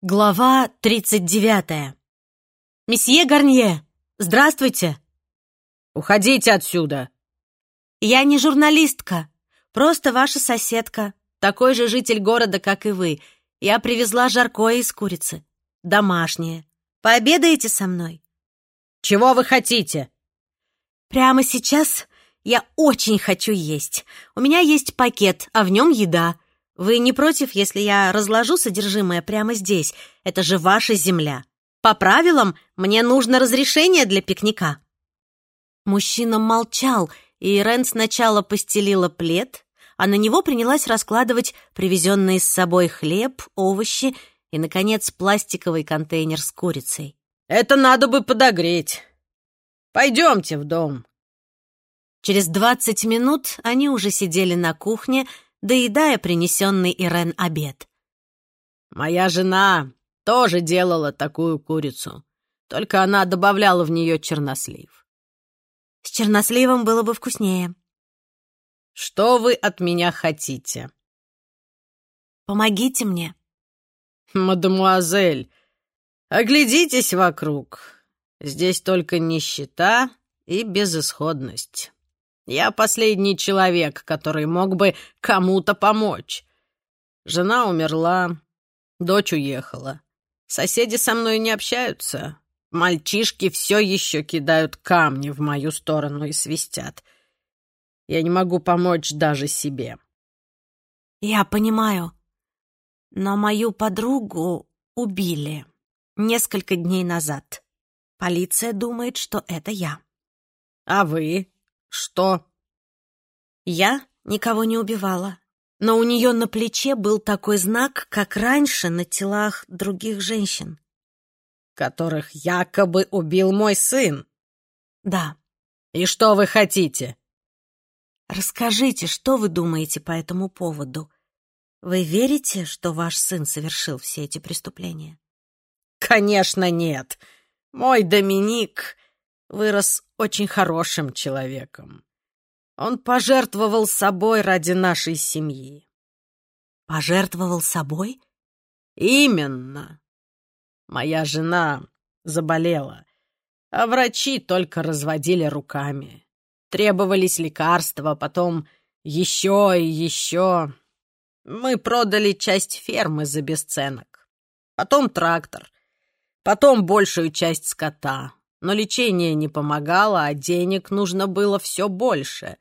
Глава 39. «Месье Гарнье, здравствуйте!» «Уходите отсюда!» «Я не журналистка, просто ваша соседка, такой же житель города, как и вы. Я привезла жаркое из курицы, домашнее. Пообедаете со мной?» «Чего вы хотите?» «Прямо сейчас я очень хочу есть. У меня есть пакет, а в нем еда. Вы не против, если я разложу содержимое прямо здесь? Это же ваша земля. По правилам, мне нужно разрешение для пикника». Мужчина молчал, и Рен сначала постелила плед, а на него принялась раскладывать привезенные с собой хлеб, овощи и, наконец, пластиковый контейнер с курицей. «Это надо бы подогреть. Пойдемте в дом». Через двадцать минут они уже сидели на кухне, доедая принесенный Ирен обед. «Моя жена тоже делала такую курицу, только она добавляла в нее чернослив». «С черносливом было бы вкуснее». «Что вы от меня хотите?» «Помогите мне». «Мадемуазель, оглядитесь вокруг. Здесь только нищета и безысходность». Я последний человек, который мог бы кому-то помочь. Жена умерла, дочь уехала. Соседи со мной не общаются. Мальчишки все еще кидают камни в мою сторону и свистят. Я не могу помочь даже себе. Я понимаю. Но мою подругу убили несколько дней назад. Полиция думает, что это я. А вы? «Что?» «Я никого не убивала, но у нее на плече был такой знак, как раньше на телах других женщин». «Которых якобы убил мой сын?» «Да». «И что вы хотите?» «Расскажите, что вы думаете по этому поводу? Вы верите, что ваш сын совершил все эти преступления?» «Конечно нет. Мой Доминик вырос очень хорошим человеком. Он пожертвовал собой ради нашей семьи. Пожертвовал собой? Именно. Моя жена заболела, а врачи только разводили руками. Требовались лекарства, потом еще и еще. Мы продали часть фермы за бесценок. Потом трактор. Потом большую часть скота но лечение не помогало, а денег нужно было все больше.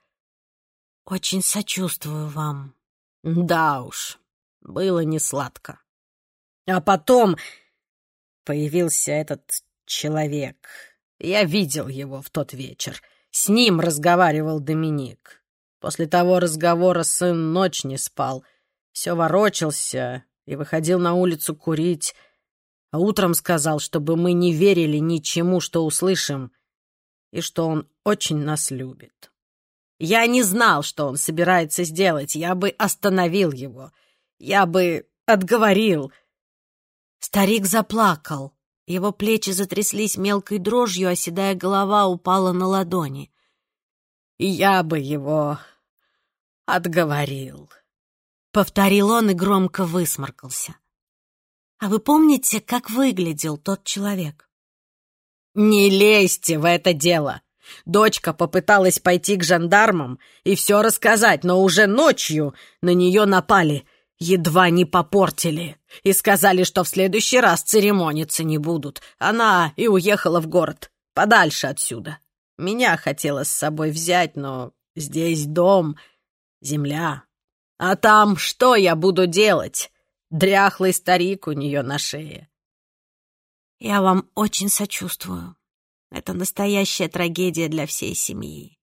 Очень сочувствую вам. Да уж, было не сладко. А потом появился этот человек. Я видел его в тот вечер. С ним разговаривал Доминик. После того разговора сын ночь не спал. Все ворочался и выходил на улицу курить а утром сказал, чтобы мы не верили ничему, что услышим, и что он очень нас любит. Я не знал, что он собирается сделать. Я бы остановил его. Я бы отговорил. Старик заплакал. Его плечи затряслись мелкой дрожью, а седая голова упала на ладони. «Я бы его отговорил», — повторил он и громко высморкался. А вы помните, как выглядел тот человек? Не лезьте в это дело. Дочка попыталась пойти к жандармам и все рассказать, но уже ночью на нее напали, едва не попортили и сказали, что в следующий раз церемониться не будут. Она и уехала в город, подальше отсюда. Меня хотела с собой взять, но здесь дом, земля. А там что я буду делать? Дряхлый старик у нее на шее. Я вам очень сочувствую. Это настоящая трагедия для всей семьи.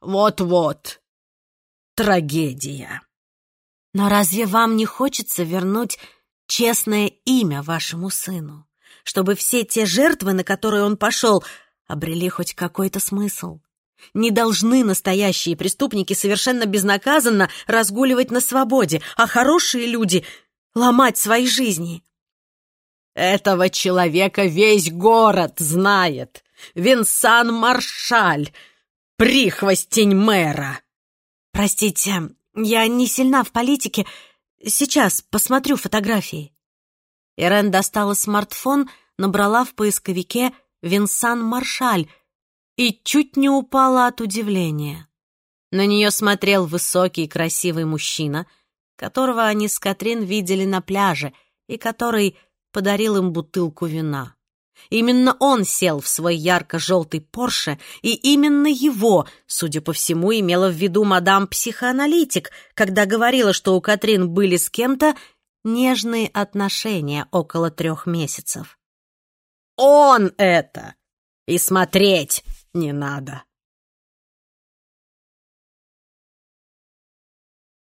Вот-вот. Трагедия. Но разве вам не хочется вернуть честное имя вашему сыну, чтобы все те жертвы, на которые он пошел, обрели хоть какой-то смысл? Не должны настоящие преступники совершенно безнаказанно разгуливать на свободе, а хорошие люди ломать свои жизни. Этого человека весь город знает. Винсан Маршаль, прихвостень мэра. Простите, я не сильна в политике. Сейчас посмотрю фотографии. Ирен достала смартфон, набрала в поисковике «Винсан Маршаль» и чуть не упала от удивления. На нее смотрел высокий красивый мужчина, которого они с Катрин видели на пляже и который подарил им бутылку вина. Именно он сел в свой ярко-желтый Порше, и именно его, судя по всему, имела в виду мадам-психоаналитик, когда говорила, что у Катрин были с кем-то нежные отношения около трех месяцев. «Он это! И смотреть не надо!»